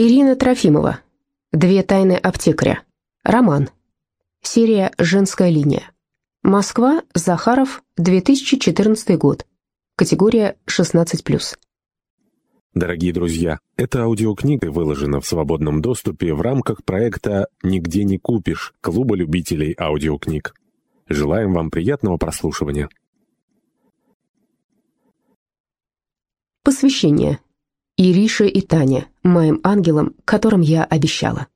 Ирина Трофимова. Две тайны аптекаря. Роман. Серия «Женская линия». Москва, Захаров, 2014 год. Категория 16+. Дорогие друзья, эта аудиокнига выложена в свободном доступе в рамках проекта «Нигде не купишь» Клуба любителей аудиокниг. Желаем вам приятного прослушивания. Посвящение. Ириша и Таня, моим ангелам, которым я обещала.